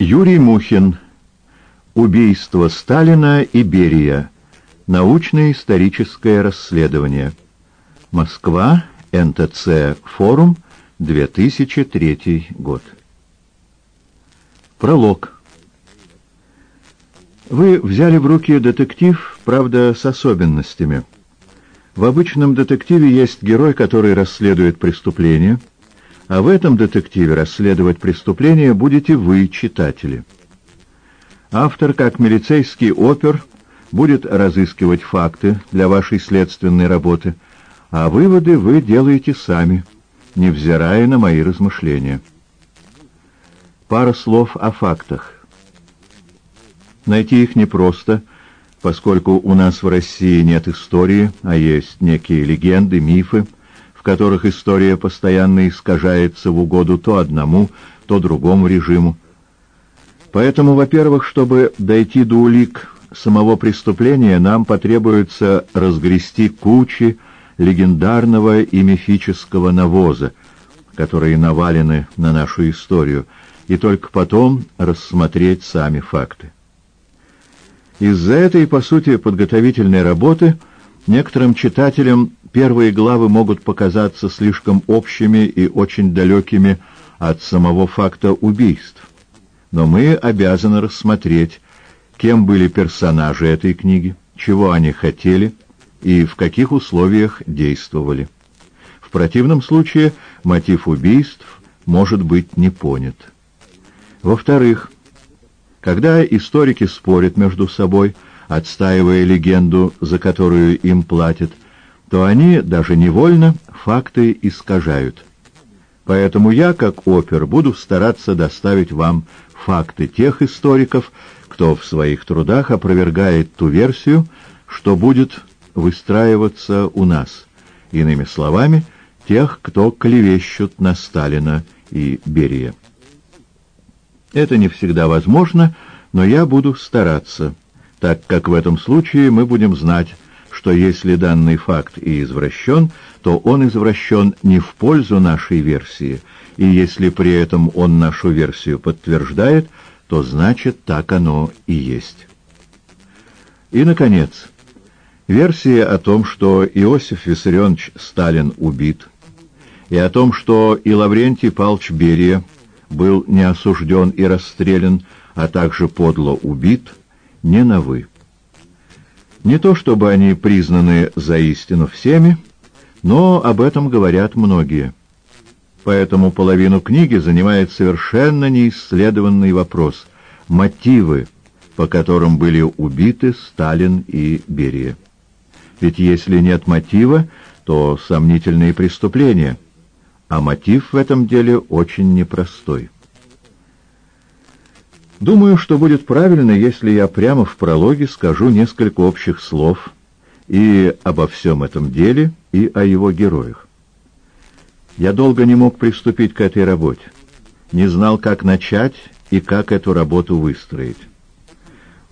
Юрий Мухин. Убийство Сталина и Берия. Научно-историческое расследование. Москва. НТЦ. Форум. 2003 год. Пролог. Вы взяли в руки детектив, правда, с особенностями. В обычном детективе есть герой, который расследует преступление, а в этом детективе расследовать преступление будете вы, читатели. Автор, как милицейский опер, будет разыскивать факты для вашей следственной работы, а выводы вы делаете сами, невзирая на мои размышления. Пара слов о фактах. Найти их непросто, поскольку у нас в России нет истории, а есть некие легенды, мифы, в которых история постоянно искажается в угоду то одному, то другому режиму. Поэтому, во-первых, чтобы дойти до улик самого преступления, нам потребуется разгрести кучи легендарного и мифического навоза, которые навалены на нашу историю, и только потом рассмотреть сами факты. Из-за этой, по сути, подготовительной работы некоторым читателям первые главы могут показаться слишком общими и очень далекими от самого факта убийств. Но мы обязаны рассмотреть, кем были персонажи этой книги, чего они хотели и в каких условиях действовали. В противном случае мотив убийств может быть не понят. Во-вторых, когда историки спорят между собой, отстаивая легенду, за которую им платят, то они, даже невольно, факты искажают. Поэтому я, как опер, буду стараться доставить вам факты тех историков, кто в своих трудах опровергает ту версию, что будет выстраиваться у нас. Иными словами, тех, кто клевещут на Сталина и Берия. Это не всегда возможно, но я буду стараться, так как в этом случае мы будем знать, что если данный факт и извращен, то он извращен не в пользу нашей версии, и если при этом он нашу версию подтверждает, то значит так оно и есть. И, наконец, версия о том, что Иосиф Виссарионович Сталин убит, и о том, что и Лаврентий Павлович Берия был не осужден и расстрелян, а также подло убит, не новы. Не то чтобы они признаны за истину всеми, но об этом говорят многие. Поэтому половину книги занимает совершенно неисследованный вопрос — мотивы, по которым были убиты Сталин и Берия. Ведь если нет мотива, то сомнительные преступления, а мотив в этом деле очень непростой. Думаю, что будет правильно, если я прямо в прологе скажу несколько общих слов и обо всем этом деле, и о его героях. Я долго не мог приступить к этой работе, не знал, как начать и как эту работу выстроить.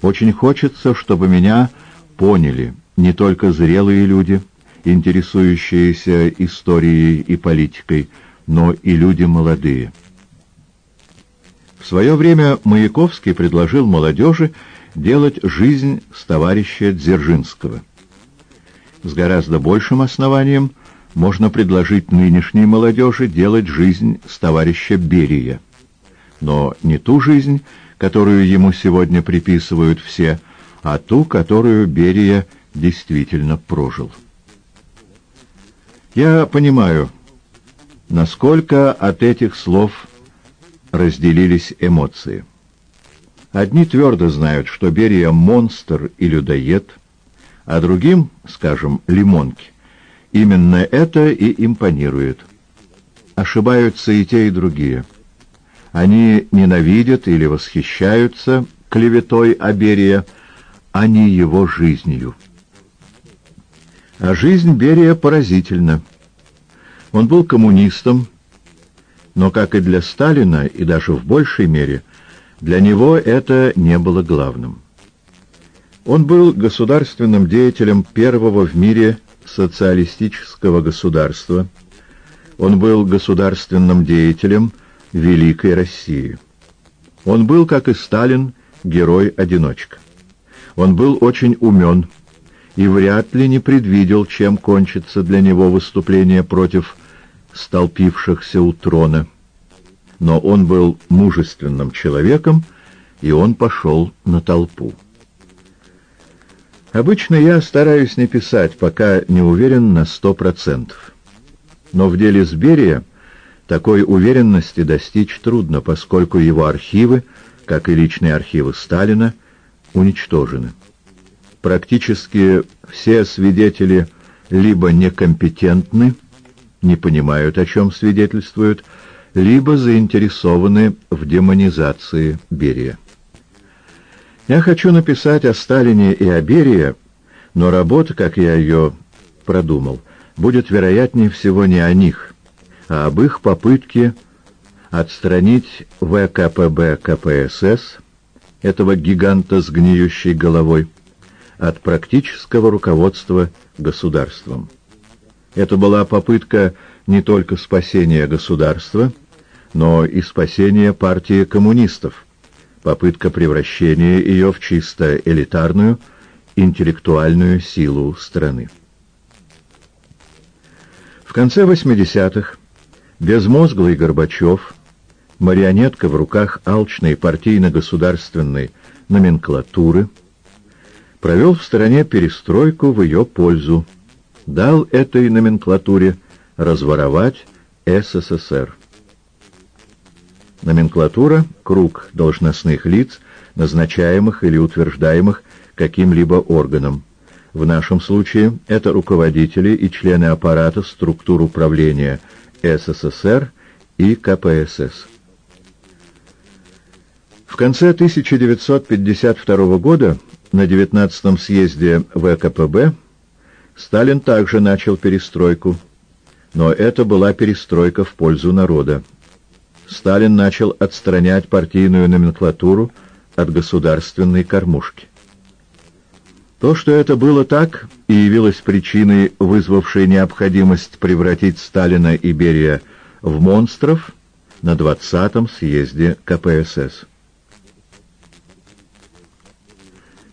Очень хочется, чтобы меня поняли не только зрелые люди, интересующиеся историей и политикой, но и люди молодые. В свое время Маяковский предложил молодежи делать жизнь с товарища Дзержинского. С гораздо большим основанием можно предложить нынешней молодежи делать жизнь с товарища Берия. Но не ту жизнь, которую ему сегодня приписывают все, а ту, которую Берия действительно прожил. Я понимаю, насколько от этих слов разделились эмоции. Одни твердо знают, что Берия — монстр и людоед, а другим, скажем, лимонки, именно это и импонирует. Ошибаются и те, и другие. Они ненавидят или восхищаются клеветой о Берия, а не его жизнью. А жизнь Берия поразительна. Он был коммунистом, но, как и для Сталина, и даже в большей мере, для него это не было главным. Он был государственным деятелем первого в мире социалистического государства. Он был государственным деятелем Великой России. Он был, как и Сталин, герой-одиночка. Он был очень умен и вряд ли не предвидел, чем кончится для него выступление против столпившихся у трона. Но он был мужественным человеком, и он пошел на толпу. Обычно я стараюсь не писать, пока не уверен на сто процентов. Но в деле с Берия такой уверенности достичь трудно, поскольку его архивы, как и личные архивы Сталина, уничтожены. Практически все свидетели либо некомпетентны, не понимают, о чем свидетельствуют, либо заинтересованы в демонизации Берия. Я хочу написать о Сталине и о Берии, но работа, как я ее продумал, будет вероятнее всего не о них, а об их попытке отстранить ВКПБ КПСС, этого гиганта с гниющей головой, от практического руководства государством. Это была попытка не только спасения государства, но и спасения партии коммунистов, попытка превращения ее в чисто элитарную, интеллектуальную силу страны. В конце 80-х безмозглый Горбачев, марионетка в руках алчной партийно-государственной номенклатуры, провел в стране перестройку в ее пользу, дал этой номенклатуре разворовать СССР. Номенклатура — круг должностных лиц, назначаемых или утверждаемых каким-либо органом. В нашем случае это руководители и члены аппарата структур управления СССР и КПСС. В конце 1952 года на 19-м съезде ВКПБ Сталин также начал перестройку, но это была перестройка в пользу народа. Сталин начал отстранять партийную номенклатуру от государственной кормушки. То, что это было так, и явилось причиной, вызвавшей необходимость превратить Сталина и Берия в монстров на 20-м съезде КПСС.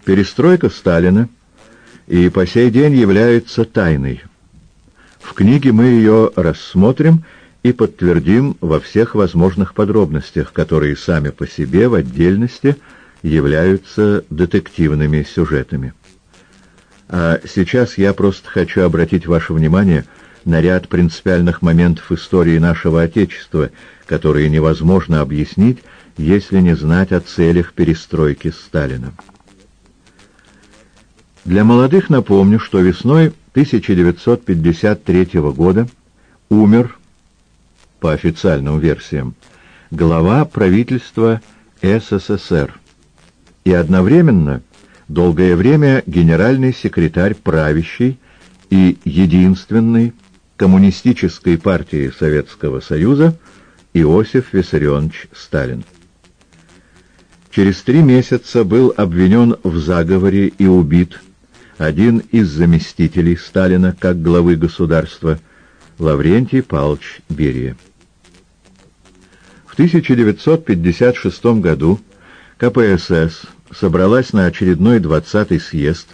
Перестройка Сталина и по сей день является тайной. В книге мы ее рассмотрим и подтвердим во всех возможных подробностях, которые сами по себе в отдельности являются детективными сюжетами. А сейчас я просто хочу обратить ваше внимание на ряд принципиальных моментов истории нашего Отечества, которые невозможно объяснить, если не знать о целях перестройки Сталина. Для молодых напомню, что весной 1953 года умер по официальным версиям, глава правительства СССР и одновременно долгое время генеральный секретарь правящей и единственной коммунистической партии Советского Союза Иосиф Виссарионович Сталин. Через три месяца был обвинен в заговоре и убит один из заместителей Сталина как главы государства Лаврентий Павлович Берия. В 1956 году КПСС собралась на очередной 20-й съезд,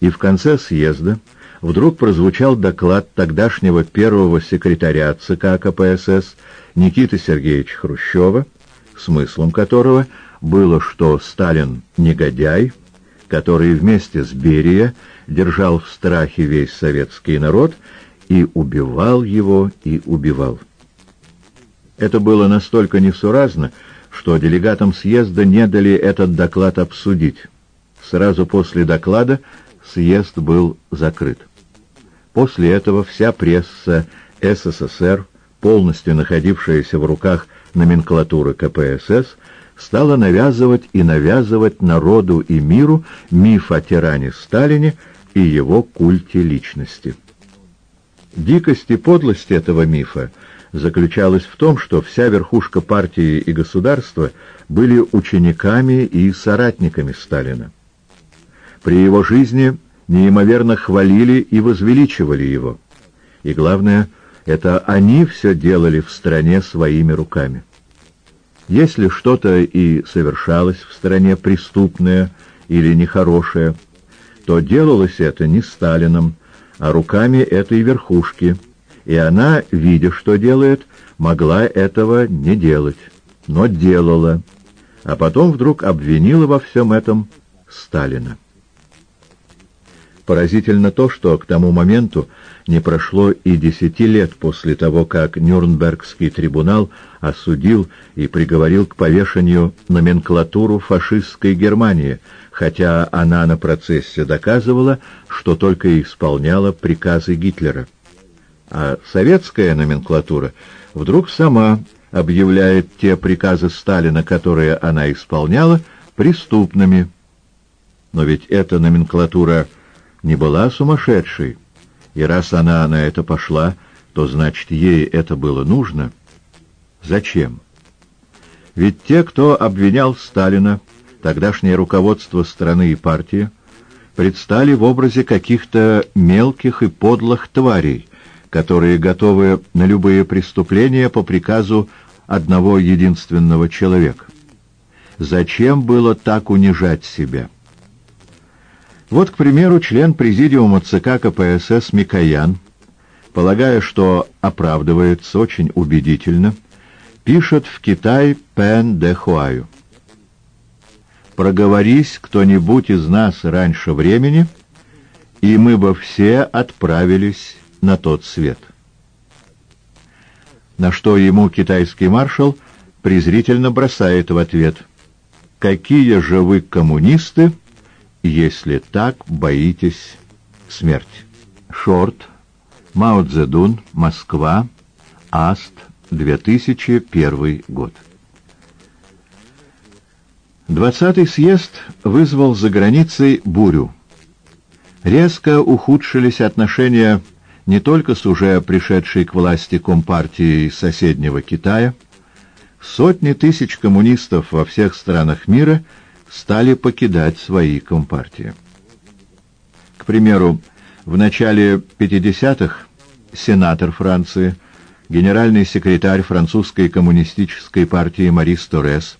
и в конце съезда вдруг прозвучал доклад тогдашнего первого секретаря ЦК КПСС Никиты Сергеевича Хрущева, смыслом которого было, что Сталин негодяй, который вместе с Берия держал в страхе весь советский народ и убивал его и убивал. Это было настолько несуразно, что делегатам съезда не дали этот доклад обсудить. Сразу после доклада съезд был закрыт. После этого вся пресса СССР, полностью находившаяся в руках номенклатуры КПСС, стала навязывать и навязывать народу и миру миф о тиране Сталине и его культе личности. Дикость и подлость этого мифа – заключалась в том, что вся верхушка партии и государства были учениками и соратниками Сталина. При его жизни неимоверно хвалили и возвеличивали его. И главное, это они все делали в стране своими руками. Если что-то и совершалось в стране преступное или нехорошее, то делалось это не Сталином, а руками этой верхушки, и она, видя, что делает, могла этого не делать, но делала, а потом вдруг обвинила во всем этом Сталина. Поразительно то, что к тому моменту не прошло и десяти лет после того, как Нюрнбергский трибунал осудил и приговорил к повешению номенклатуру фашистской Германии, хотя она на процессе доказывала, что только исполняла приказы Гитлера. А советская номенклатура вдруг сама объявляет те приказы Сталина, которые она исполняла, преступными. Но ведь эта номенклатура не была сумасшедшей, и раз она на это пошла, то значит ей это было нужно. Зачем? Ведь те, кто обвинял Сталина, тогдашнее руководство страны и партии, предстали в образе каких-то мелких и подлых тварей, которые готовы на любые преступления по приказу одного единственного человека. Зачем было так унижать себя? Вот, к примеру, член президиума ЦК КПСС Микоян, полагая, что оправдывается очень убедительно, пишет в Китай Пен де Хуаю. «Проговорись кто-нибудь из нас раньше времени, и мы бы все отправились на тот свет». На что ему китайский маршал презрительно бросает в ответ «Какие же вы коммунисты!» Если так боитесь смерти. Шорт, Мао Цзэдун, Москва, Аст, 2001 год. Двадцатый съезд вызвал за границей бурю. Резко ухудшились отношения не только с уже пришедшей к власти Компартией соседнего Китая, сотни тысяч коммунистов во всех странах мира – стали покидать свои компартии. К примеру, в начале 50-х сенатор Франции, генеральный секретарь французской коммунистической партии Марис Торрес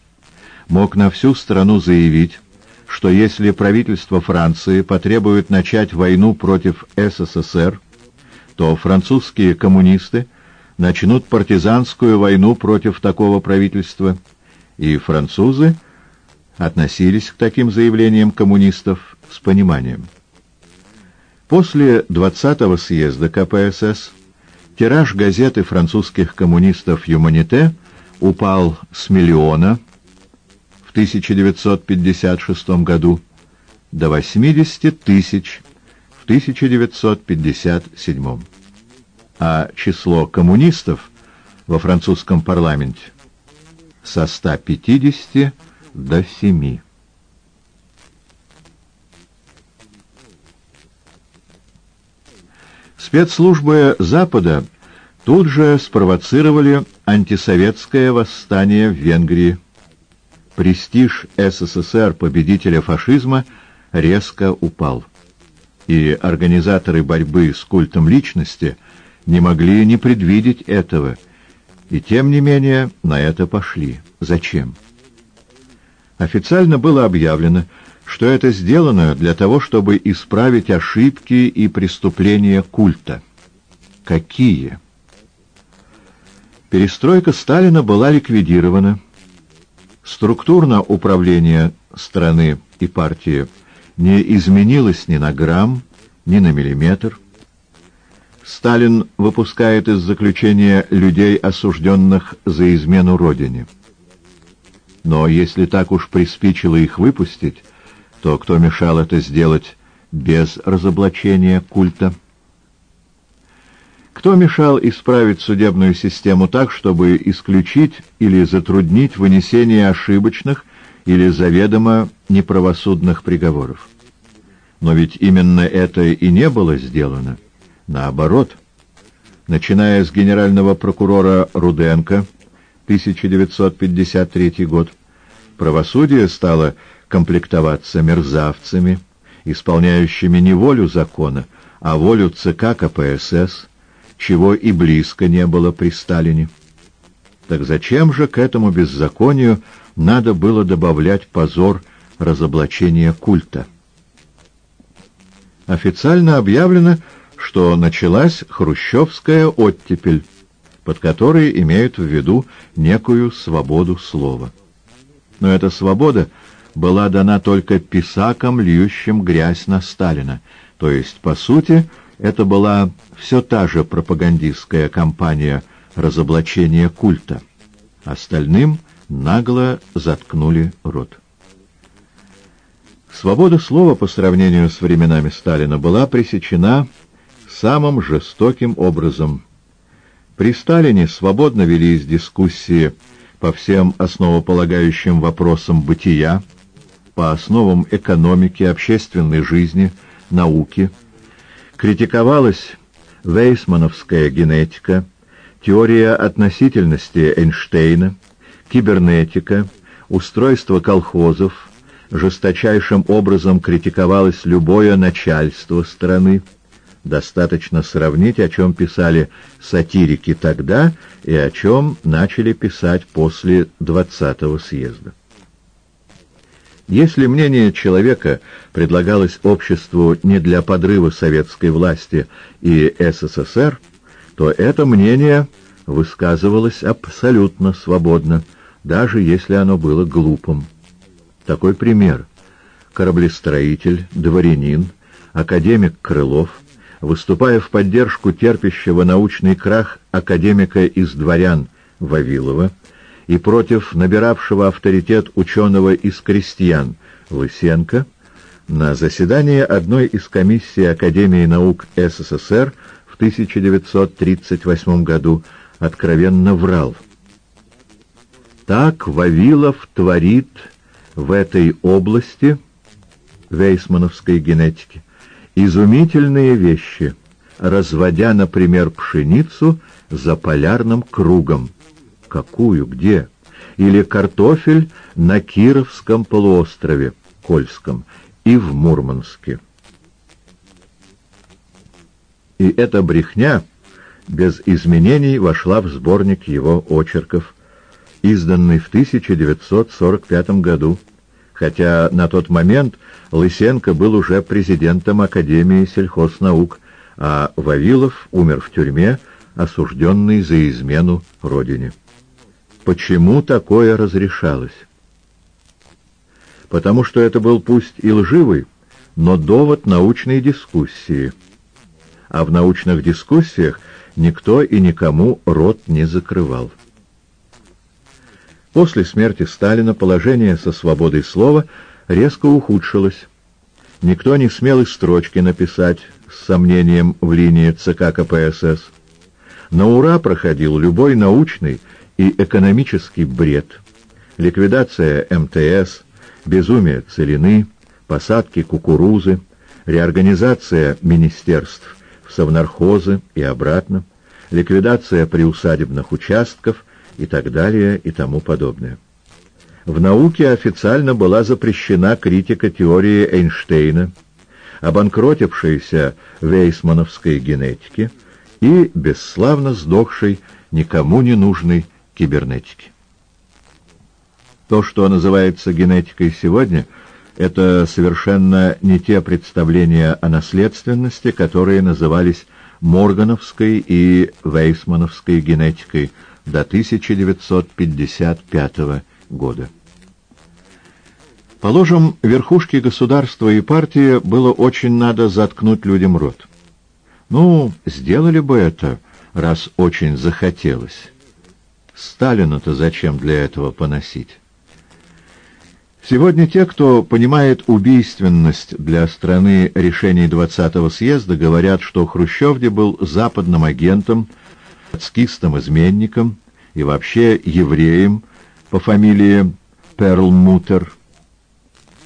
мог на всю страну заявить, что если правительство Франции потребует начать войну против СССР, то французские коммунисты начнут партизанскую войну против такого правительства, и французы – относились к таким заявлениям коммунистов с пониманием. После 20-го съезда КПСС тираж газеты французских коммунистов «Юманите» упал с миллиона в 1956 году до 80 тысяч в 1957, а число коммунистов во французском парламенте со 150 до семи. Спецслужбы Запада тут же спровоцировали антисоветское восстание в Венгрии. Престиж СССР победителя фашизма резко упал. И организаторы борьбы с культом личности не могли не предвидеть этого, и тем не менее на это пошли. Зачем? Официально было объявлено, что это сделано для того, чтобы исправить ошибки и преступления культа. Какие? Перестройка Сталина была ликвидирована. Структурно управление страны и партии не изменилось ни на грамм, ни на миллиметр. Сталин выпускает из заключения людей, осужденных за измену Родине. Но если так уж приспичило их выпустить, то кто мешал это сделать без разоблачения культа? Кто мешал исправить судебную систему так, чтобы исключить или затруднить вынесение ошибочных или заведомо неправосудных приговоров? Но ведь именно это и не было сделано. Наоборот, начиная с генерального прокурора Руденко, 1953 год, правосудие стало комплектоваться мерзавцами, исполняющими не волю закона, а волю ЦК КПСС, чего и близко не было при Сталине. Так зачем же к этому беззаконию надо было добавлять позор разоблачения культа? Официально объявлено, что началась хрущевская оттепель, под которой имеют в виду некую свободу слова. Но эта свобода была дана только писакам, льющим грязь на Сталина, то есть, по сути, это была все та же пропагандистская кампания разоблачения культа. Остальным нагло заткнули рот. Свобода слова по сравнению с временами Сталина была пресечена самым жестоким образом. При Сталине свободно велись дискуссии по всем основополагающим вопросам бытия, по основам экономики, общественной жизни, науки. Критиковалась вейсмановская генетика, теория относительности Эйнштейна, кибернетика, устройство колхозов, жесточайшим образом критиковалось любое начальство страны. Достаточно сравнить, о чем писали сатирики тогда и о чем начали писать после 20-го съезда. Если мнение человека предлагалось обществу не для подрыва советской власти и СССР, то это мнение высказывалось абсолютно свободно, даже если оно было глупым. Такой пример. Кораблестроитель, дворянин, академик Крылов, выступая в поддержку терпящего научный крах академика из дворян Вавилова, и против набиравшего авторитет ученого из крестьян Лысенко на заседании одной из комиссий Академии наук СССР в 1938 году откровенно врал. Так Вавилов творит в этой области вейсмановской генетики изумительные вещи, разводя, например, пшеницу за полярным кругом. Какую? Где? Или картофель на Кировском полуострове, Кольском, и в Мурманске. И эта брехня без изменений вошла в сборник его очерков, изданный в 1945 году, хотя на тот момент Лысенко был уже президентом Академии сельхознаук, а Вавилов умер в тюрьме, осужденный за измену родине. Почему такое разрешалось? Потому что это был пусть и лживый, но довод научной дискуссии. А в научных дискуссиях никто и никому рот не закрывал. После смерти Сталина положение со свободой слова резко ухудшилось. Никто не смел и строчки написать с сомнением в линии ЦК КПСС. На ура проходил любой научный и экономический бред, ликвидация МТС, безумие целины, посадки кукурузы, реорганизация министерств в совнархозы и обратно, ликвидация приусадебных участков и так далее и тому подобное. В науке официально была запрещена критика теории Эйнштейна, обанкротившейся вейсмановской генетики и бесславно сдохшей, никому не нужной кибернетики. То, что называется генетикой сегодня, это совершенно не те представления о наследственности, которые назывались Моргановской и Вейсмановской генетикой до 1955 года. Положим, верхушке государства и партии было очень надо заткнуть людям рот. Ну, сделали бы это, раз очень захотелось. Сталина-то зачем для этого поносить? Сегодня те, кто понимает убийственность для страны решений 20-го съезда, говорят, что Хрущевде был западным агентом, цкистом-изменником и вообще евреем по фамилии Перлмутер.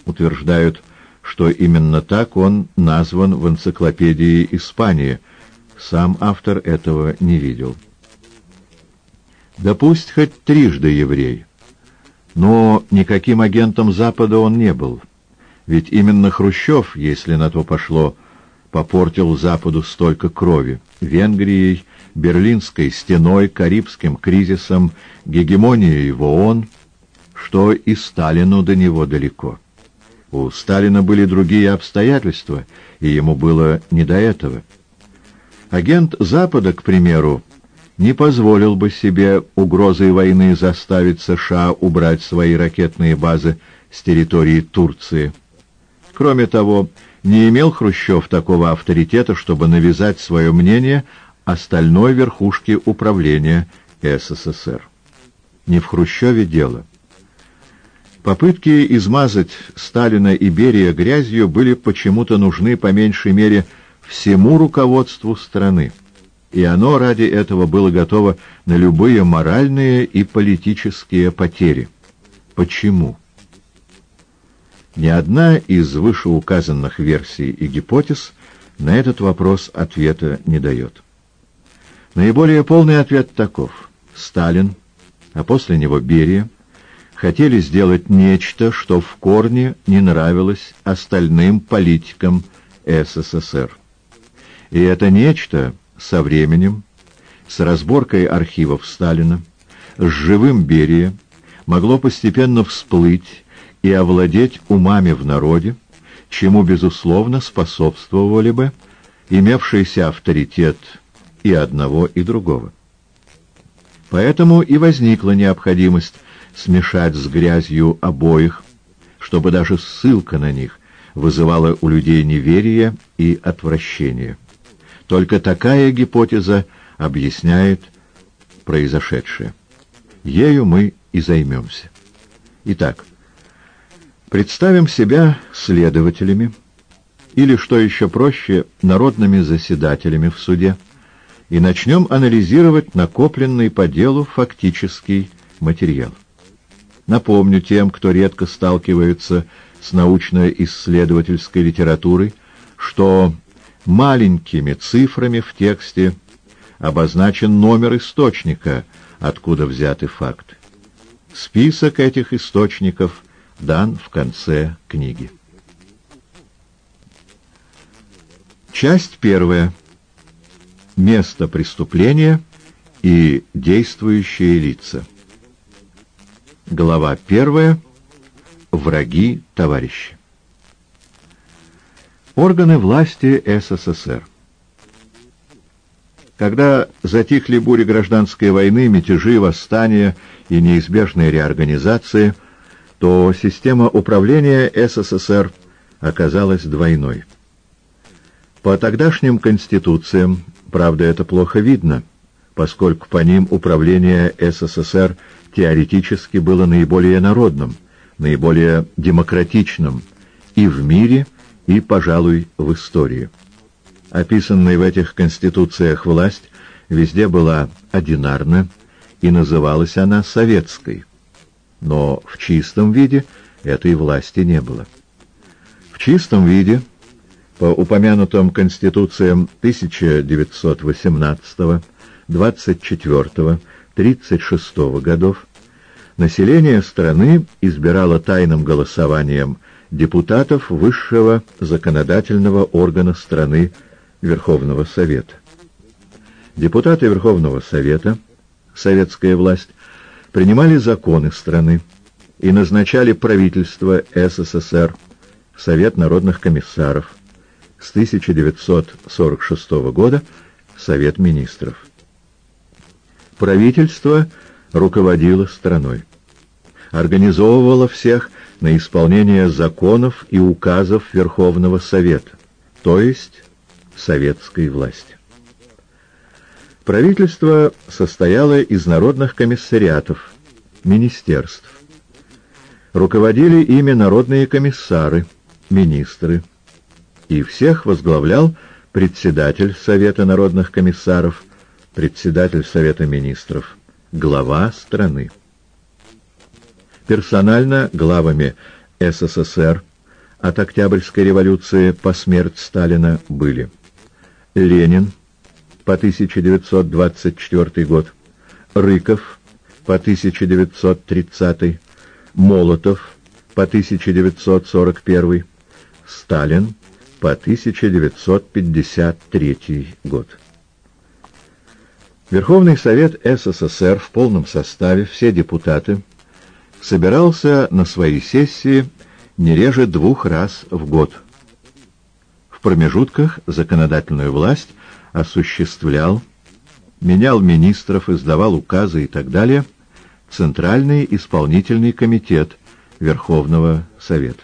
Утверждают, что именно так он назван в энциклопедии Испании. Сам автор этого не видел. Да пусть хоть трижды еврей. Но никаким агентом Запада он не был. Ведь именно Хрущев, если на то пошло, попортил Западу столько крови. Венгрией, Берлинской стеной, Карибским кризисом, гегемонией в ООН, что и Сталину до него далеко. У Сталина были другие обстоятельства, и ему было не до этого. Агент Запада, к примеру, не позволил бы себе угрозой войны заставить США убрать свои ракетные базы с территории Турции. Кроме того, не имел Хрущев такого авторитета, чтобы навязать свое мнение остальной верхушке управления СССР. Не в Хрущеве дело. Попытки измазать Сталина и Берия грязью были почему-то нужны по меньшей мере всему руководству страны, и оно ради этого было готово на любые моральные и политические потери. Почему? Ни одна из вышеуказанных версий и гипотез на этот вопрос ответа не дает. Наиболее полный ответ таков. Сталин, а после него Берия, хотели сделать нечто, что в корне не нравилось остальным политикам СССР. И это нечто со временем, с разборкой архивов Сталина, с живым Берия, могло постепенно всплыть и овладеть умами в народе, чему, безусловно, способствовали бы имевшийся авторитет и одного, и другого. Поэтому и возникла необходимость смешать с грязью обоих, чтобы даже ссылка на них вызывала у людей неверие и отвращение. Только такая гипотеза объясняет произошедшее. Ею мы и займемся. Итак, представим себя следователями, или, что еще проще, народными заседателями в суде, и начнем анализировать накопленный по делу фактический материал. Напомню тем, кто редко сталкивается с научно-исследовательской литературой, что маленькими цифрами в тексте обозначен номер источника, откуда взяты факты. Список этих источников дан в конце книги. Часть первая место преступления и действующие лица. Глава первая. Враги товарищи. Органы власти СССР. Когда затихли бури гражданской войны, мятежи, восстания и неизбежные реорганизации, то система управления СССР оказалась двойной. По тогдашним конституциям Правда, это плохо видно, поскольку по ним управление СССР теоретически было наиболее народным, наиболее демократичным и в мире, и, пожалуй, в истории. Описанная в этих конституциях власть везде была одинарна, и называлась она советской. Но в чистом виде этой власти не было. В чистом виде по упомянутым конституциям 1918, 24, 36 годов население страны избирало тайным голосованием депутатов высшего законодательного органа страны Верховного Совета. Депутаты Верховного Совета, советская власть, принимали законы страны и назначали правительство СССР, Совет народных комиссаров, с 1946 года Совет министров. Правительство руководило страной, организовывало всех на исполнение законов и указов Верховного Совета, то есть советской власти. Правительство состояло из народных комиссариатов, министерств. Руководили ими народные комиссары, министры, и всех возглавлял председатель Совета народных комиссаров, председатель Совета министров, глава страны. Персонально главами СССР от Октябрьской революции по смерть Сталина были Ленин по 1924 год, Рыков по 1930, Молотов по 1941, Сталин по 1953 год. Верховный Совет СССР в полном составе, все депутаты, собирался на свои сессии не реже двух раз в год. В промежутках законодательную власть осуществлял, менял министров, издавал указы и так далее Центральный исполнительный комитет Верховного Совета.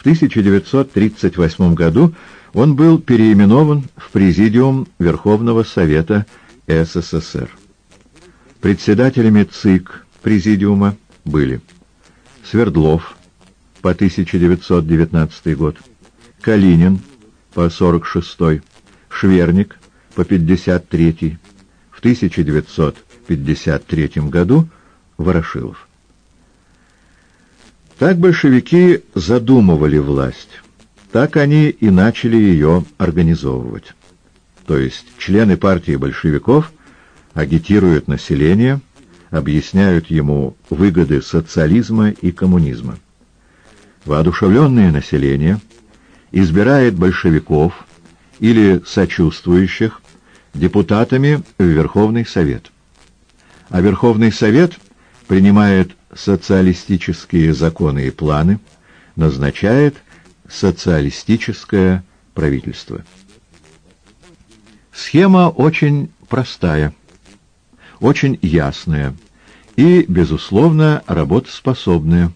В 1938 году он был переименован в Президиум Верховного Совета СССР. Председателями ЦИК Президиума были Свердлов по 1919 год, Калинин по 46, Шверник по 53, в 1953 году Ворошилов. Так большевики задумывали власть, так они и начали ее организовывать. То есть члены партии большевиков агитируют население, объясняют ему выгоды социализма и коммунизма. Воодушевленное население избирает большевиков или сочувствующих депутатами в Верховный Совет. А Верховный Совет принимает социалистические законы и планы, назначает социалистическое правительство. Схема очень простая, очень ясная и, безусловно, работоспособная.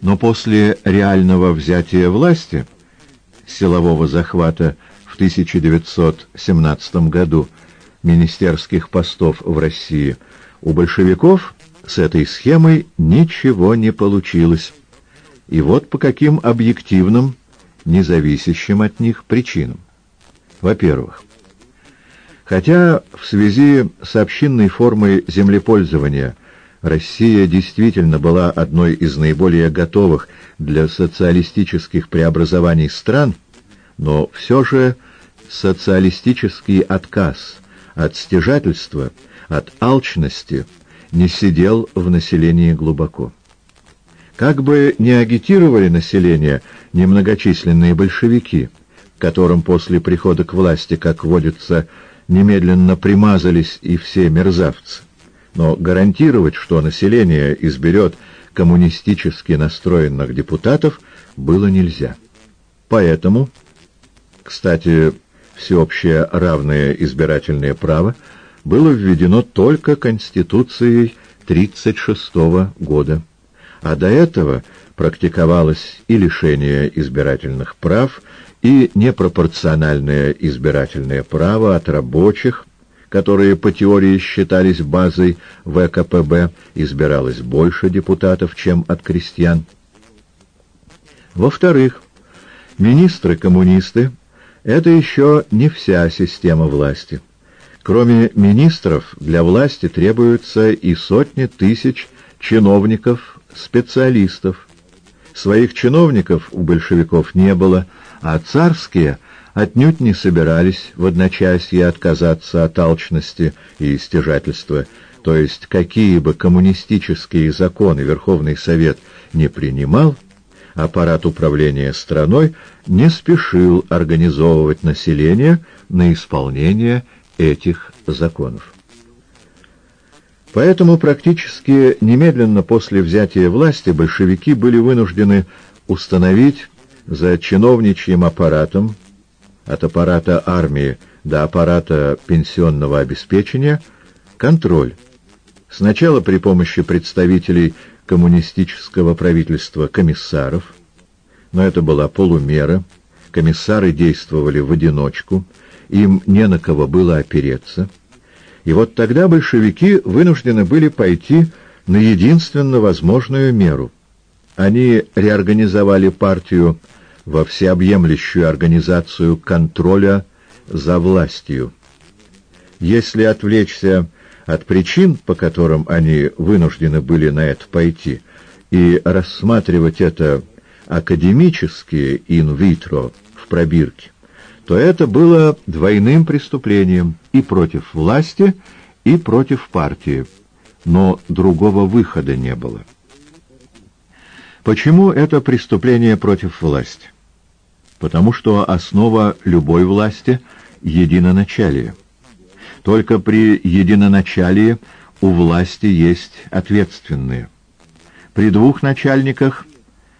Но после реального взятия власти, силового захвата в 1917 году министерских постов в России, у большевиков с этой схемой ничего не получилось. И вот по каким объективным, независящим от них причинам. Во-первых, хотя в связи с общинной формой землепользования Россия действительно была одной из наиболее готовых для социалистических преобразований стран, но все же социалистический отказ от стяжательства, от алчности – не сидел в населении глубоко. Как бы не агитировали население немногочисленные большевики, которым после прихода к власти, как водится, немедленно примазались и все мерзавцы, но гарантировать, что население изберет коммунистически настроенных депутатов, было нельзя. Поэтому, кстати, всеобщее равное избирательное право – было введено только Конституцией 1936 года, а до этого практиковалось и лишение избирательных прав, и непропорциональное избирательное право от рабочих, которые по теории считались базой ВКПБ, избиралось больше депутатов, чем от крестьян. Во-вторых, министры-коммунисты — это еще не вся система власти. Кроме министров, для власти требуются и сотни тысяч чиновников-специалистов. Своих чиновников у большевиков не было, а царские отнюдь не собирались в одночасье отказаться от алчности и стяжательства, то есть какие бы коммунистические законы Верховный Совет не принимал, аппарат управления страной не спешил организовывать население на исполнение этих законов. Поэтому практически немедленно после взятия власти большевики были вынуждены установить за чиновничьим аппаратом, от аппарата армии до аппарата пенсионного обеспечения, контроль. Сначала при помощи представителей коммунистического правительства комиссаров, но это была полумера, комиссары действовали в одиночку, им не на кого было опереться. И вот тогда большевики вынуждены были пойти на единственно возможную меру. Они реорганизовали партию во всеобъемлющую организацию контроля за властью. Если отвлечься от причин, по которым они вынуждены были на это пойти, и рассматривать это академически ин-витро в пробирке, то это было двойным преступлением и против власти, и против партии, но другого выхода не было. Почему это преступление против власти? Потому что основа любой власти — единоначалие. Только при единоначалии у власти есть ответственные. При двух начальниках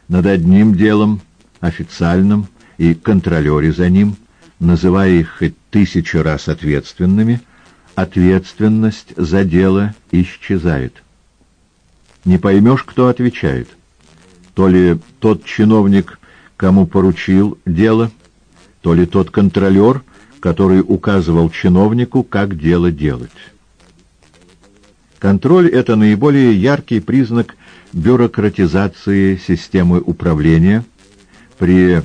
над одним делом, официальным, и контролере за ним, называя их хоть тысячу раз ответственными, ответственность за дело исчезает. Не поймешь, кто отвечает. То ли тот чиновник, кому поручил дело, то ли тот контролер, который указывал чиновнику, как дело делать. Контроль — это наиболее яркий признак бюрократизации системы управления. При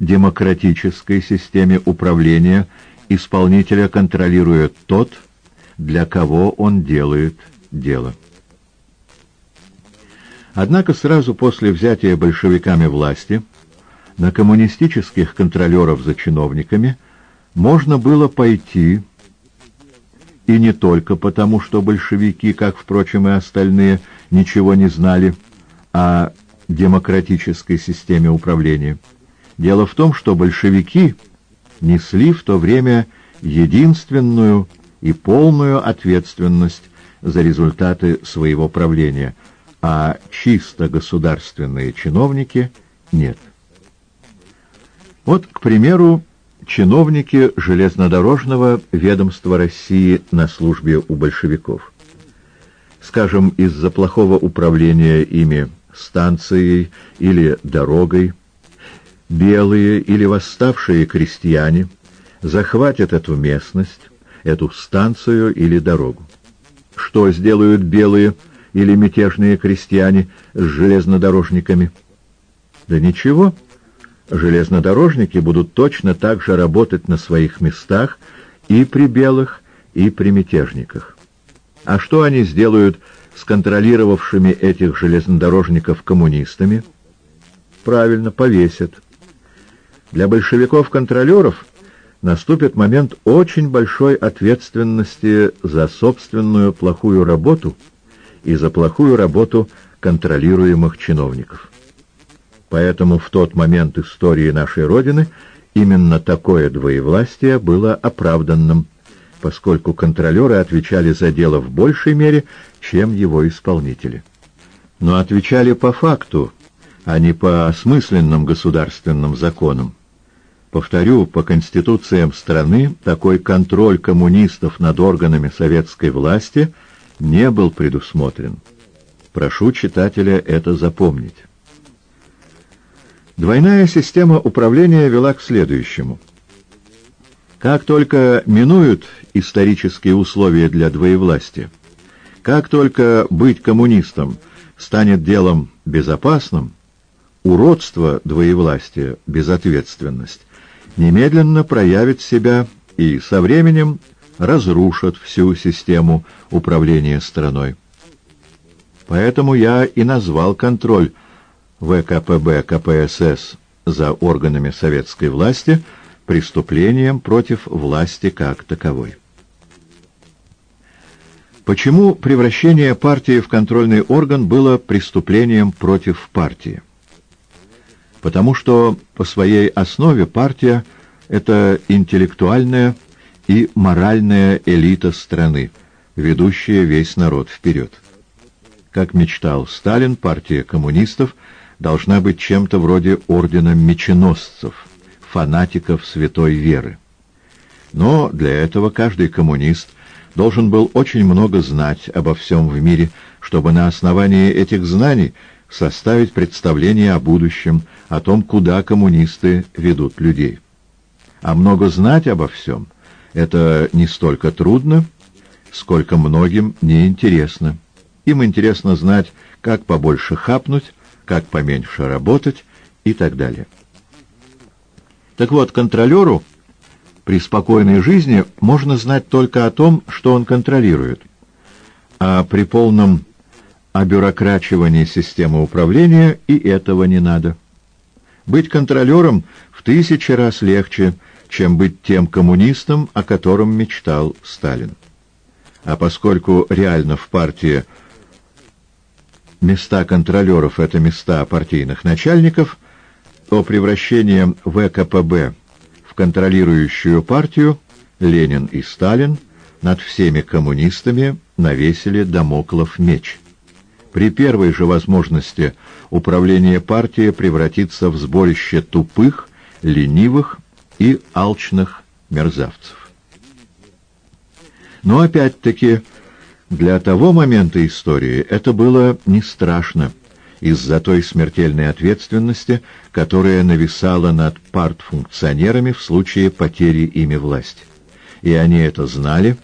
демократической системе управления исполнителя контролирует тот, для кого он делает дело. Однако сразу после взятия большевиками власти на коммунистических контролеров за чиновниками можно было пойти, и не только потому, что большевики, как, впрочем, и остальные, ничего не знали о демократической системе управления. Дело в том, что большевики несли в то время единственную и полную ответственность за результаты своего правления, а чисто государственные чиновники нет. Вот, к примеру, чиновники железнодорожного ведомства России на службе у большевиков. Скажем, из-за плохого управления ими станцией или дорогой, белые или восставшие крестьяне захватят эту местность, эту станцию или дорогу. Что сделают белые или мятежные крестьяне с железнодорожниками? Да ничего. Железнодорожники будут точно так же работать на своих местах и при белых, и при мятежниках. А что они сделают с контролировавшими этих железнодорожников коммунистами? Правильно, повесят. Для большевиков-контролеров наступит момент очень большой ответственности за собственную плохую работу и за плохую работу контролируемых чиновников. Поэтому в тот момент истории нашей Родины именно такое двоевластие было оправданным, поскольку контролеры отвечали за дело в большей мере, чем его исполнители. Но отвечали по факту, а не по осмысленным государственным законам. Повторю, по конституциям страны такой контроль коммунистов над органами советской власти не был предусмотрен. Прошу читателя это запомнить. Двойная система управления вела к следующему. Как только минуют исторические условия для двоевластия, как только быть коммунистом станет делом безопасным, уродство двоевластия, безответственность, немедленно проявит себя и со временем разрушат всю систему управления страной. Поэтому я и назвал контроль ВКПБ КПСС за органами советской власти преступлением против власти как таковой. Почему превращение партии в контрольный орган было преступлением против партии? Потому что по своей основе партия — это интеллектуальная и моральная элита страны, ведущая весь народ вперед. Как мечтал Сталин, партия коммунистов должна быть чем-то вроде ордена меченосцев, фанатиков святой веры. Но для этого каждый коммунист должен был очень много знать обо всем в мире, чтобы на основании этих знаний составить представление о будущем, о том, куда коммунисты ведут людей. А много знать обо всем — это не столько трудно, сколько многим неинтересно. Им интересно знать, как побольше хапнуть, как поменьше работать и так далее. Так вот, контролеру при спокойной жизни можно знать только о том, что он контролирует, а при полном обюрокрачивании системы управления и этого не надо. Быть контролером в тысячи раз легче, чем быть тем коммунистом, о котором мечтал Сталин. А поскольку реально в партии места контролеров — это места партийных начальников, то превращение ВКПБ в контролирующую партию Ленин и Сталин над всеми коммунистами навесили домоклов меч. При первой же возможности управление партией превратится в сборище тупых, ленивых и алчных мерзавцев. Но опять-таки, для того момента истории это было не страшно из-за той смертельной ответственности, которая нависала над партфункционерами в случае потери ими власти. И они это знали.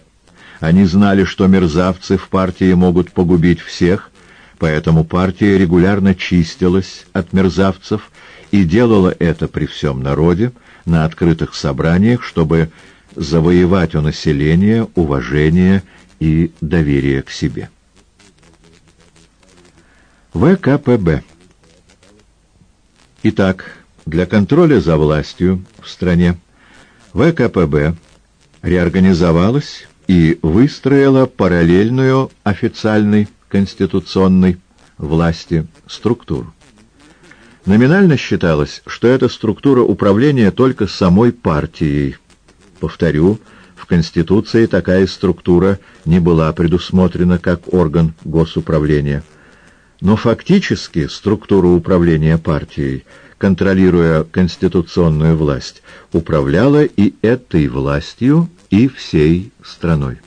Они знали, что мерзавцы в партии могут погубить всех, поэтому партия регулярно чистилась от мерзавцев и делала это при всем народе, на открытых собраниях, чтобы завоевать у населения уважение и доверие к себе. ВКПБ Итак, для контроля за властью в стране ВКПБ реорганизовалась и выстроила параллельную официальной конституционной власти структуру. Номинально считалось, что эта структура управления только самой партией. Повторю, в Конституции такая структура не была предусмотрена как орган госуправления. Но фактически структура управления партией, контролируя конституционную власть, управляла и этой властью, и всей страной.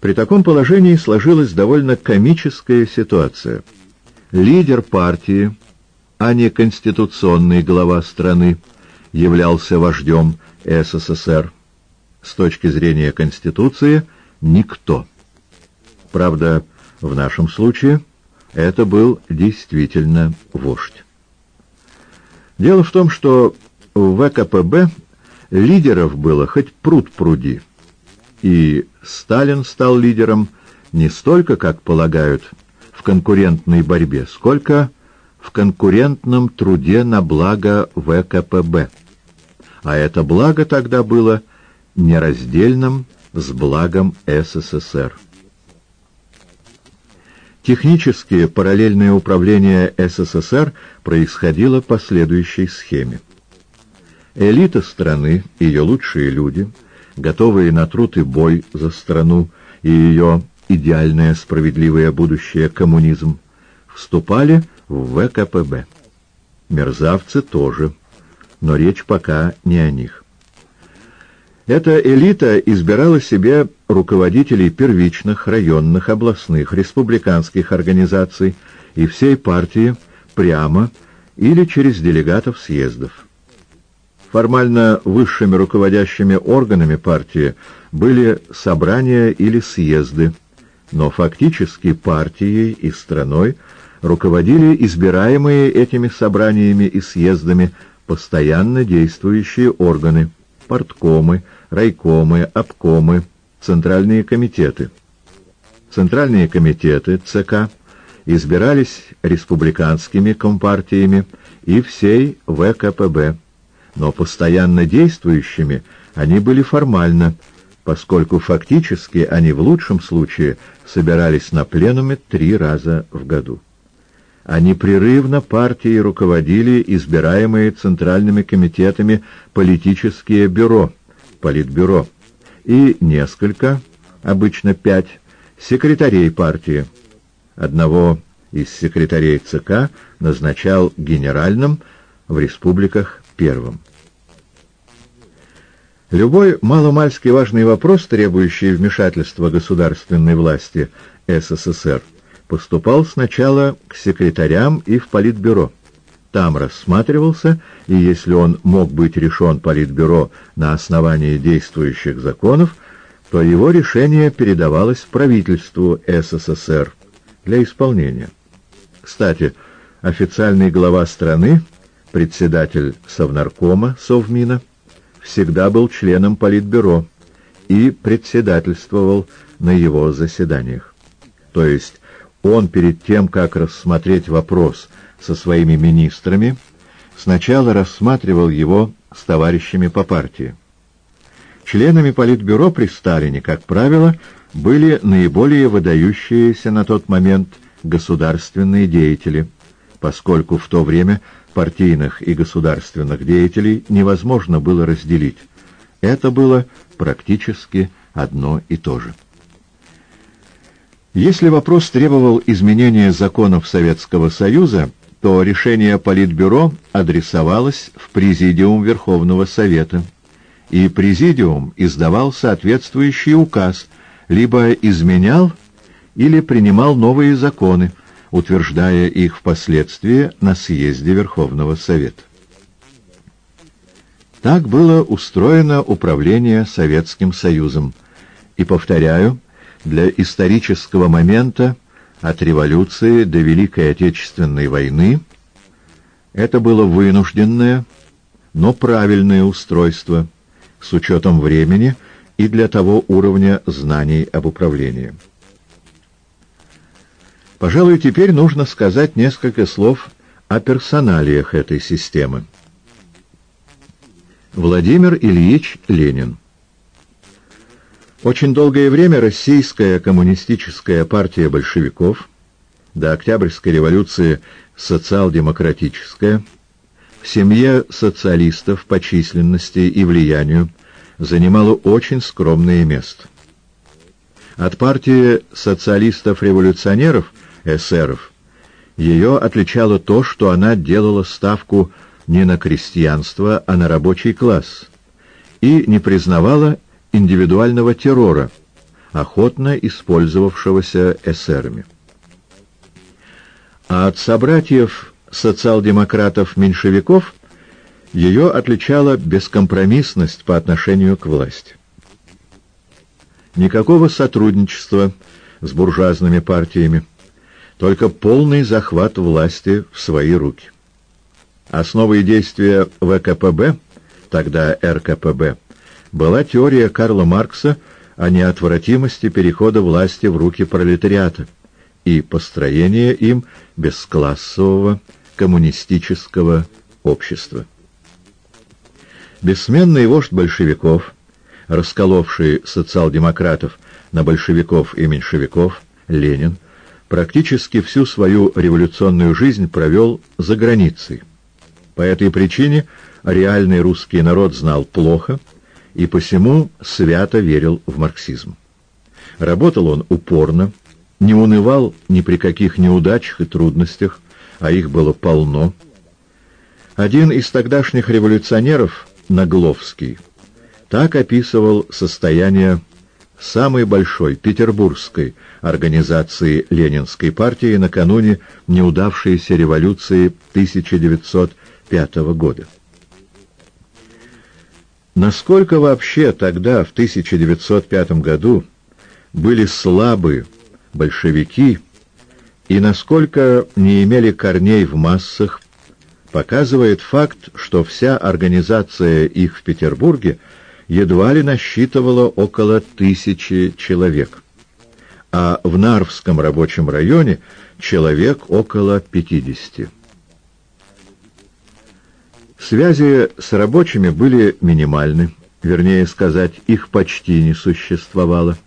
При таком положении сложилась довольно комическая ситуация – Лидер партии, а не конституционный глава страны, являлся вождем СССР. С точки зрения Конституции — никто. Правда, в нашем случае это был действительно вождь. Дело в том, что в ВКПБ лидеров было хоть пруд пруди, и Сталин стал лидером не столько, как полагают, в конкурентной борьбе, сколько в конкурентном труде на благо ВКПБ. А это благо тогда было нераздельным с благом СССР. Технически параллельное управление СССР происходило по следующей схеме. Элита страны, ее лучшие люди, готовые на труд и бой за страну и ее идеальное справедливое будущее коммунизм, вступали в ВКПБ. Мерзавцы тоже, но речь пока не о них. Эта элита избирала себе руководителей первичных, районных, областных, республиканских организаций и всей партии прямо или через делегатов съездов. Формально высшими руководящими органами партии были собрания или съезды, но фактически партией и страной руководили избираемые этими собраниями и съездами постоянно действующие органы, порткомы, райкомы, обкомы, центральные комитеты. Центральные комитеты ЦК избирались республиканскими компартиями и всей ВКПБ, но постоянно действующими они были формально, поскольку фактически они в лучшем случае собирались на пленуме три раза в году. А непрерывно партии руководили избираемые центральными комитетами политические бюро, политбюро, и несколько, обычно пять, секретарей партии. Одного из секретарей ЦК назначал генеральным в республиках первым. Любой маломальски важный вопрос, требующий вмешательства государственной власти СССР, поступал сначала к секретарям и в Политбюро. Там рассматривался, и если он мог быть решен Политбюро на основании действующих законов, то его решение передавалось правительству СССР для исполнения. Кстати, официальный глава страны, председатель Совнаркома Совмина, всегда был членом Политбюро и председательствовал на его заседаниях. То есть он перед тем, как рассмотреть вопрос со своими министрами, сначала рассматривал его с товарищами по партии. Членами Политбюро при Сталине, как правило, были наиболее выдающиеся на тот момент государственные деятели, поскольку в то время партийных и государственных деятелей невозможно было разделить. Это было практически одно и то же. Если вопрос требовал изменения законов Советского Союза, то решение Политбюро адресовалось в Президиум Верховного Совета, и Президиум издавал соответствующий указ, либо изменял или принимал новые законы, утверждая их впоследствии на съезде Верховного Совета. Так было устроено управление Советским Союзом. И, повторяю, для исторического момента от революции до Великой Отечественной войны это было вынужденное, но правильное устройство с учетом времени и для того уровня знаний об управлении. Пожалуй, теперь нужно сказать несколько слов о персоналиях этой системы. Владимир Ильич Ленин Очень долгое время российская коммунистическая партия большевиков, до Октябрьской революции социал-демократическая, в семье социалистов по численности и влиянию занимала очень скромное место. От партии социалистов-революционеров, эсеров, ее отличало то, что она делала ставку не на крестьянство, а на рабочий класс, и не признавала индивидуального террора, охотно использовавшегося эсерами. А от собратьев социал-демократов-меньшевиков ее отличала бескомпромиссность по отношению к власти. Никакого сотрудничества с буржуазными партиями, только полный захват власти в свои руки. Основой действия ВКПБ, тогда РКПБ, была теория Карла Маркса о неотвратимости перехода власти в руки пролетариата и построения им бесклассового коммунистического общества. Бессменный вождь большевиков, расколовший социал-демократов на большевиков и меньшевиков, Ленин, практически всю свою революционную жизнь провел за границей, по этой причине реальный русский народ знал плохо и посему свято верил в марксизм. Работал он упорно, не унывал ни при каких неудачах и трудностях, а их было полно. Один из тогдашних революционеров, Нагловский, так описывал состояние самой большой петербургской организации Ленинской партии накануне неудавшейся революции 1900 1905 года. Насколько вообще тогда, в 1905 году, были слабы большевики и насколько не имели корней в массах, показывает факт, что вся организация их в Петербурге едва ли насчитывала около тысячи человек, а в Нарвском рабочем районе человек около 50. Связи с рабочими были минимальны, вернее сказать, их почти не существовало.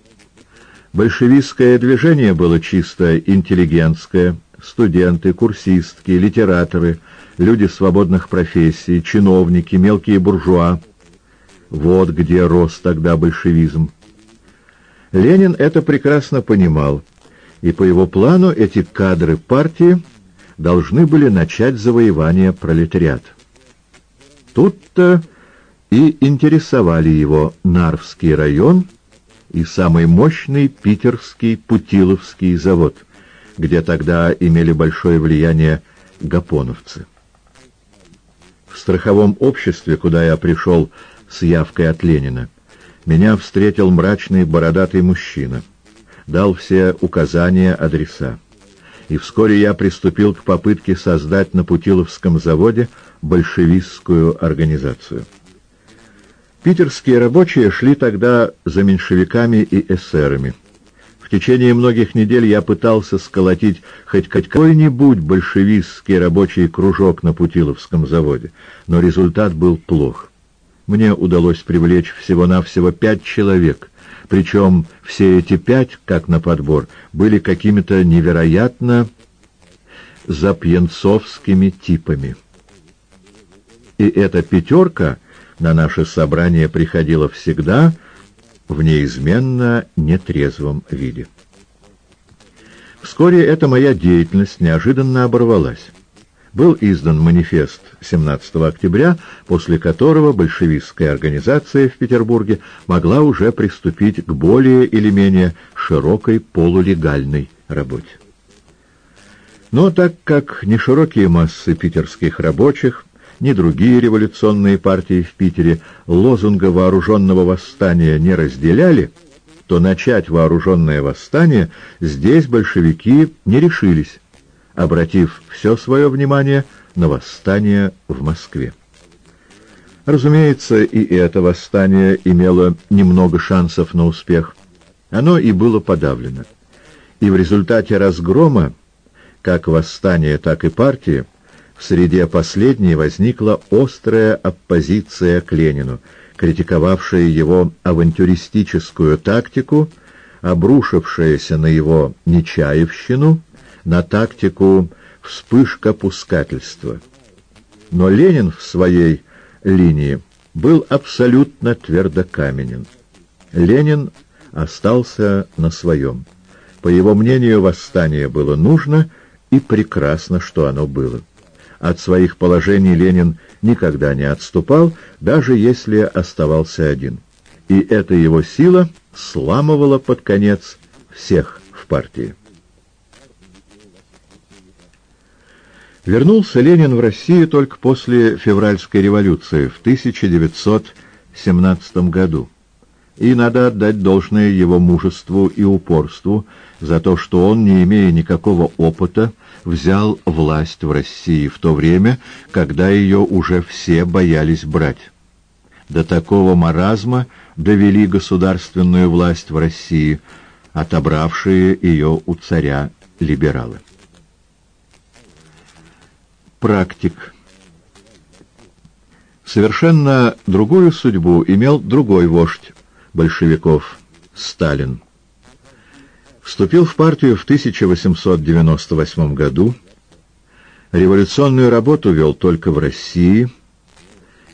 Большевистское движение было чисто интеллигентское, студенты, курсистки, литераторы, люди свободных профессий, чиновники, мелкие буржуа. Вот где рос тогда большевизм. Ленин это прекрасно понимал, и по его плану эти кадры партии должны были начать завоевание пролетариата. Тут-то и интересовали его Нарвский район и самый мощный питерский Путиловский завод, где тогда имели большое влияние гапоновцы. В страховом обществе, куда я пришел с явкой от Ленина, меня встретил мрачный бородатый мужчина, дал все указания, адреса. И вскоре я приступил к попытке создать на Путиловском заводе большевистскую организацию. Питерские рабочие шли тогда за меньшевиками и эсерами. В течение многих недель я пытался сколотить хоть какой-нибудь большевистский рабочий кружок на Путиловском заводе, но результат был плох. Мне удалось привлечь всего-навсего пять человек, причем все эти пять, как на подбор, были какими-то невероятно запьянцовскими типами. И эта пятерка на наше собрание приходила всегда, в неизменно нетрезвом виде. Вскоре эта моя деятельность неожиданно оборвалась. Был издан манифест 17 октября, после которого большевистская организация в Петербурге могла уже приступить к более или менее широкой полулегальной работе. Но так как ни широкие массы питерских рабочих, ни другие революционные партии в Питере лозунга вооруженного восстания не разделяли, то начать вооруженное восстание здесь большевики не решились, обратив все свое внимание на восстание в Москве. Разумеется, и это восстание имело немного шансов на успех. Оно и было подавлено. И в результате разгрома, как восстания, так и партии, в среде последней возникла острая оппозиция к Ленину — критиковавшая его авантюристическую тактику, обрушившаяся на его нечаевщину, на тактику вспышка-пускательства. Но Ленин в своей линии был абсолютно твердокаменен. Ленин остался на своем. По его мнению, восстание было нужно, и прекрасно, что оно было. От своих положений Ленин никогда не отступал, даже если оставался один. И эта его сила сламывала под конец всех в партии. Вернулся Ленин в Россию только после февральской революции в 1917 году. И надо отдать должное его мужеству и упорству за то, что он, не имея никакого опыта, взял власть в России в то время, когда ее уже все боялись брать. До такого маразма довели государственную власть в России, отобравшие ее у царя либералы. Практик Совершенно другую судьбу имел другой вождь большевиков — Сталин вступил в партию в 1898 году, революционную работу вел только в России,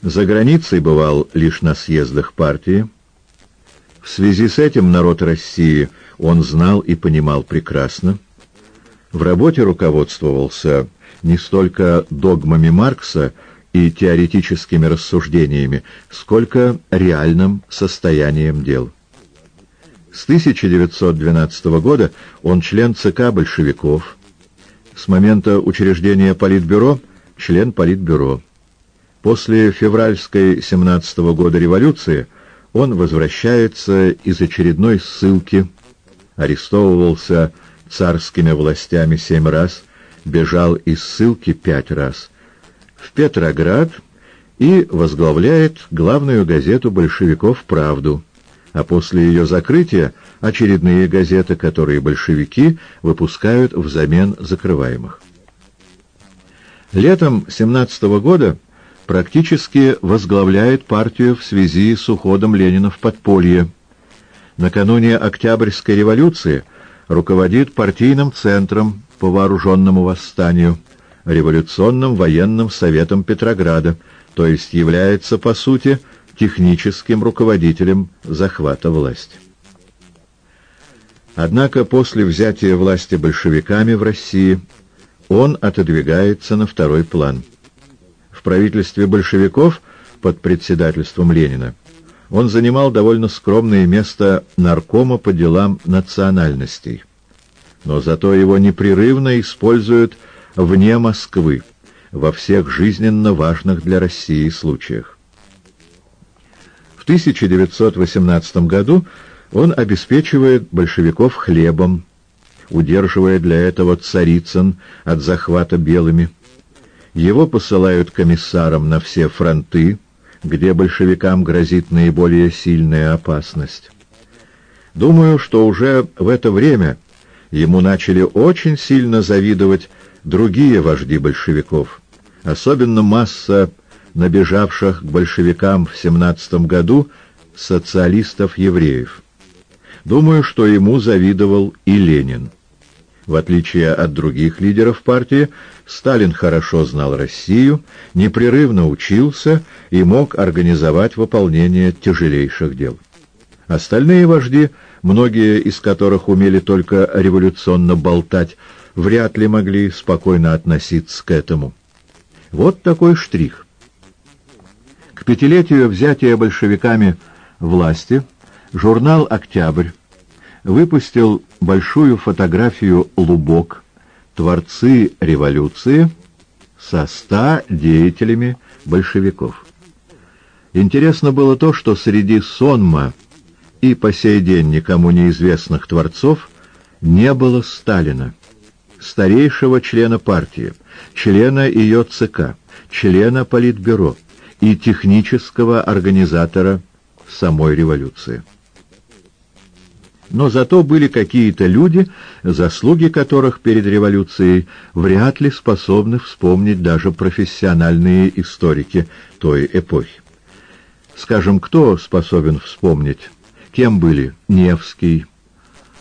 за границей бывал лишь на съездах партии. В связи с этим народ России он знал и понимал прекрасно. В работе руководствовался не столько догмами Маркса и теоретическими рассуждениями, сколько реальным состоянием дел. С 1912 года он член ЦК большевиков. С момента учреждения Политбюро – член Политбюро. После февральской 17 года революции он возвращается из очередной ссылки, арестовывался царскими властями семь раз, бежал из ссылки пять раз, в Петроград и возглавляет главную газету большевиков «Правду», а после ее закрытия очередные газеты, которые большевики выпускают взамен закрываемых. Летом 17 -го года практически возглавляет партию в связи с уходом Ленина в подполье. Накануне Октябрьской революции руководит партийным центром по вооруженному восстанию, революционным военным советом Петрограда, то есть является, по сути, техническим руководителем захвата власти. Однако после взятия власти большевиками в России он отодвигается на второй план. В правительстве большевиков под председательством Ленина он занимал довольно скромное место наркома по делам национальностей. Но зато его непрерывно используют вне Москвы, во всех жизненно важных для России случаях. 1918 году он обеспечивает большевиков хлебом, удерживая для этого Царицын от захвата белыми. Его посылают комиссаром на все фронты, где большевикам грозит наиболее сильная опасность. Думаю, что уже в это время ему начали очень сильно завидовать другие вожди большевиков, особенно масса набежавших к большевикам в 17 году социалистов-евреев. Думаю, что ему завидовал и Ленин. В отличие от других лидеров партии, Сталин хорошо знал Россию, непрерывно учился и мог организовать выполнение тяжелейших дел. Остальные вожди, многие из которых умели только революционно болтать, вряд ли могли спокойно относиться к этому. Вот такой штрих. К пятилетию взятия большевиками власти журнал «Октябрь» выпустил большую фотографию «Лубок. Творцы революции» со ста деятелями большевиков. Интересно было то, что среди сонма и по сей день никому неизвестных творцов не было Сталина, старейшего члена партии, члена ее ЦК, члена Политбюро и технического организатора самой революции. Но зато были какие-то люди, заслуги которых перед революцией вряд ли способны вспомнить даже профессиональные историки той эпохи. Скажем, кто способен вспомнить, кем были Невский,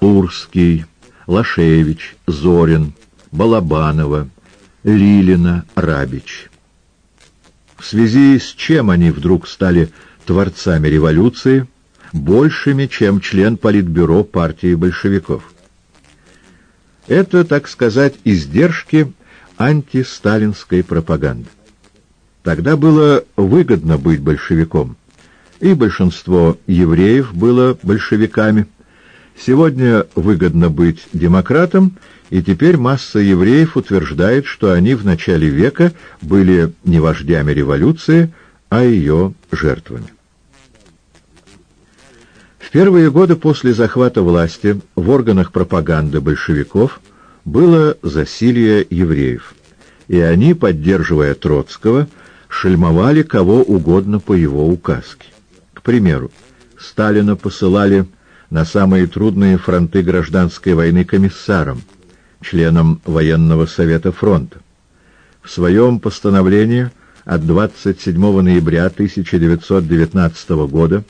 Урский, Лашевич, Зорин, Балабанова, Лилина, Рабич? В связи с чем они вдруг стали творцами революции, большими, чем член Политбюро партии большевиков? Это, так сказать, издержки антисталинской пропаганды. Тогда было выгодно быть большевиком и большинство евреев было большевиками. Сегодня выгодно быть демократом, и теперь масса евреев утверждает, что они в начале века были не вождями революции, а ее жертвами. В первые годы после захвата власти в органах пропаганды большевиков было засилье евреев, и они, поддерживая Троцкого, шельмовали кого угодно по его указке примеру, Сталина посылали на самые трудные фронты гражданской войны комиссаром, членом военного совета фронта. В своем постановлении от 27 ноября 1919 года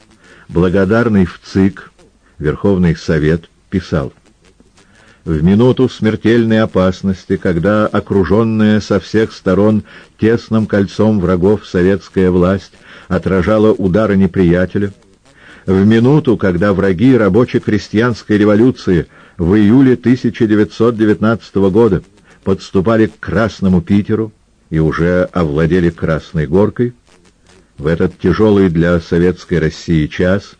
благодарный в ЦИК Верховный Совет писал «В минуту смертельной опасности, когда окруженная со всех сторон тесным кольцом врагов советская власть отражала удары неприятеля. В минуту, когда враги рабоче-крестьянской революции в июле 1919 года подступали к Красному Питеру и уже овладели Красной Горкой, в этот тяжелый для советской России час,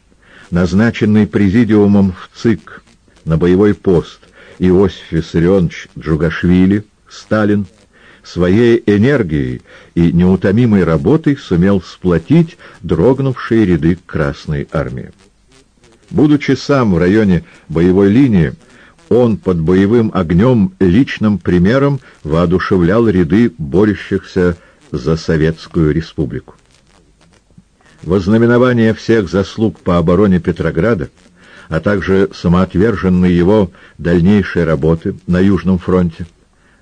назначенный президиумом в ЦИК на боевой пост Иосиф Виссарионович Джугашвили, Сталин, своей энергией и неутомимой работой сумел сплотить дрогнувшие ряды Красной Армии. Будучи сам в районе боевой линии, он под боевым огнем личным примером воодушевлял ряды борющихся за Советскую Республику. Вознаменование всех заслуг по обороне Петрограда, а также самоотверженной его дальнейшей работы на Южном фронте,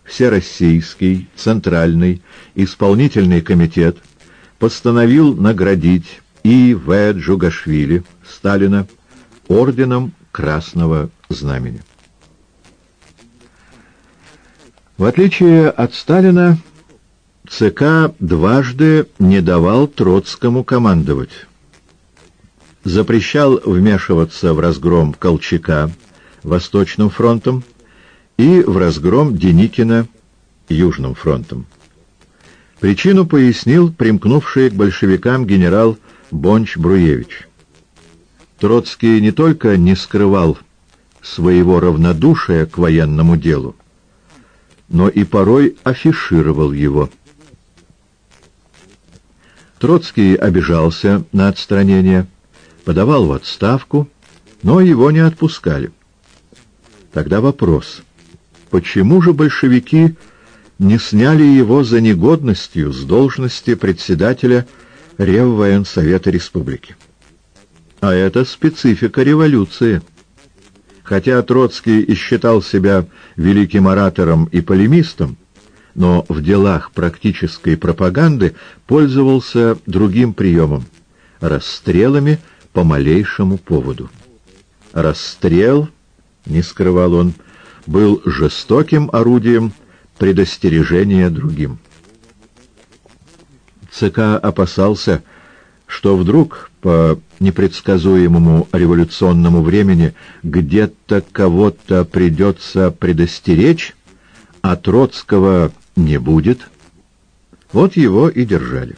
Всероссийский, Центральный, Исполнительный комитет постановил наградить И. В. Джугашвили, Сталина, орденом Красного Знамени. В отличие от Сталина, ЦК дважды не давал Троцкому командовать. Запрещал вмешиваться в разгром Колчака Восточным фронтом, и в разгром Деникина Южным фронтом. Причину пояснил примкнувший к большевикам генерал Бонч-Бруевич. Троцкий не только не скрывал своего равнодушия к военному делу, но и порой афишировал его. Троцкий обижался на отстранение, подавал в отставку, но его не отпускали. Тогда вопрос — Почему же большевики не сняли его за негодностью с должности председателя Реввоенсовета Республики? А это специфика революции. Хотя Троцкий и считал себя великим оратором и полемистом, но в делах практической пропаганды пользовался другим приемом — расстрелами по малейшему поводу. Расстрел, не скрывал он, был жестоким орудием предостережения другим. ЦК опасался, что вдруг по непредсказуемому революционному времени где-то кого-то придется предостеречь, а Троцкого не будет, вот его и держали.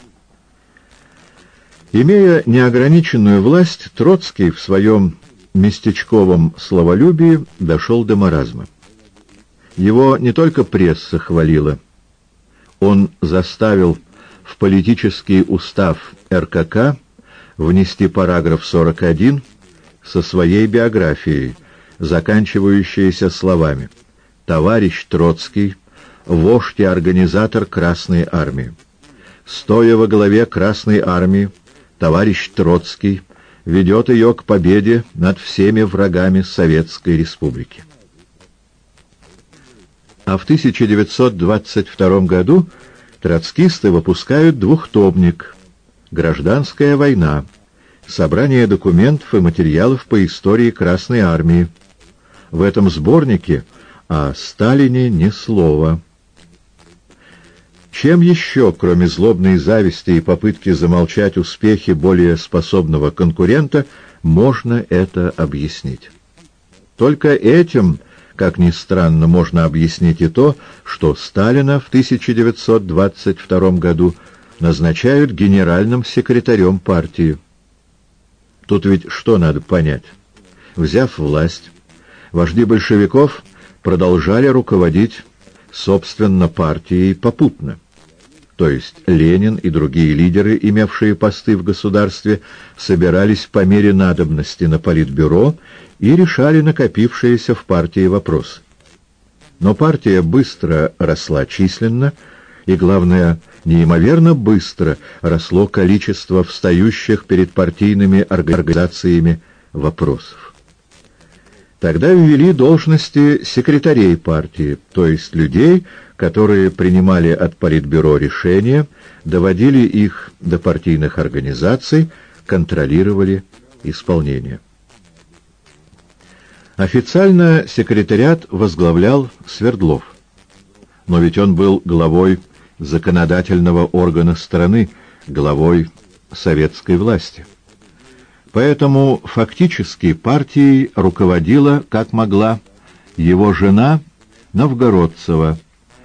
Имея неограниченную власть, Троцкий в своем местечковом словолюбии дошел до маразма. Его не только пресса хвалила, он заставил в политический устав РКК внести параграф 41 со своей биографией, заканчивающейся словами «Товарищ Троцкий, вождь и организатор Красной Армии. Стоя во главе Красной Армии, товарищ Троцкий ведет ее к победе над всеми врагами Советской Республики. А в 1922 году троцкисты выпускают двухтомник «Гражданская война», собрание документов и материалов по истории Красной Армии. В этом сборнике о Сталине ни слова. Чем еще, кроме злобной зависти и попытки замолчать успехи более способного конкурента, можно это объяснить? Только этим, как ни странно, можно объяснить и то, что Сталина в 1922 году назначают генеральным секретарем партии. Тут ведь что надо понять? Взяв власть, вожди большевиков продолжали руководить, собственно, партией попутно то есть Ленин и другие лидеры, имевшие посты в государстве, собирались по мере надобности на политбюро и решали накопившиеся в партии вопросы. Но партия быстро росла численно, и, главное, неимоверно быстро росло количество встающих перед партийными организациями вопросов. Тогда ввели должности секретарей партии, то есть людей, которые принимали от Политбюро решения, доводили их до партийных организаций, контролировали исполнение. Официально секретариат возглавлял Свердлов. Но ведь он был главой законодательного органа страны, главой советской власти. Поэтому фактически партией руководила, как могла, его жена Новгородцева,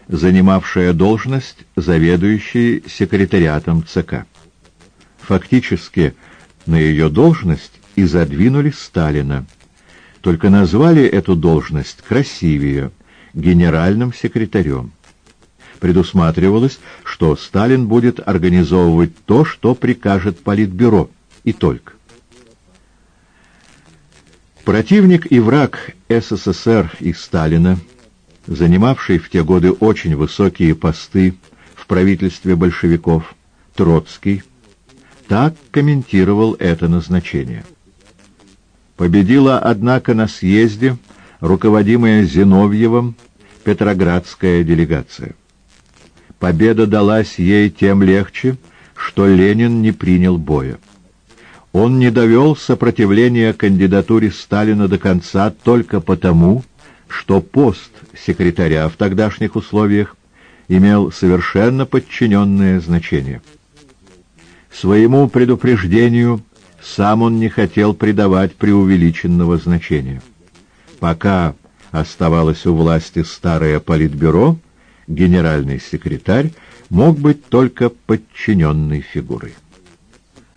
занимавшая должность заведующей секретариатом ЦК. Фактически на ее должность и задвинули Сталина, только назвали эту должность красивее — генеральным секретарем. Предусматривалось, что Сталин будет организовывать то, что прикажет Политбюро, и только. Противник и враг СССР и Сталина — занимавший в те годы очень высокие посты в правительстве большевиков, Троцкий, так комментировал это назначение. Победила, однако, на съезде, руководимая Зиновьевым, Петроградская делегация. Победа далась ей тем легче, что Ленин не принял боя. Он не довел сопротивления кандидатуре Сталина до конца только потому, что пост секретаря в тогдашних условиях имел совершенно подчиненное значение. Своему предупреждению сам он не хотел придавать преувеличенного значения. Пока оставалось у власти старое политбюро, генеральный секретарь мог быть только подчиненной фигурой.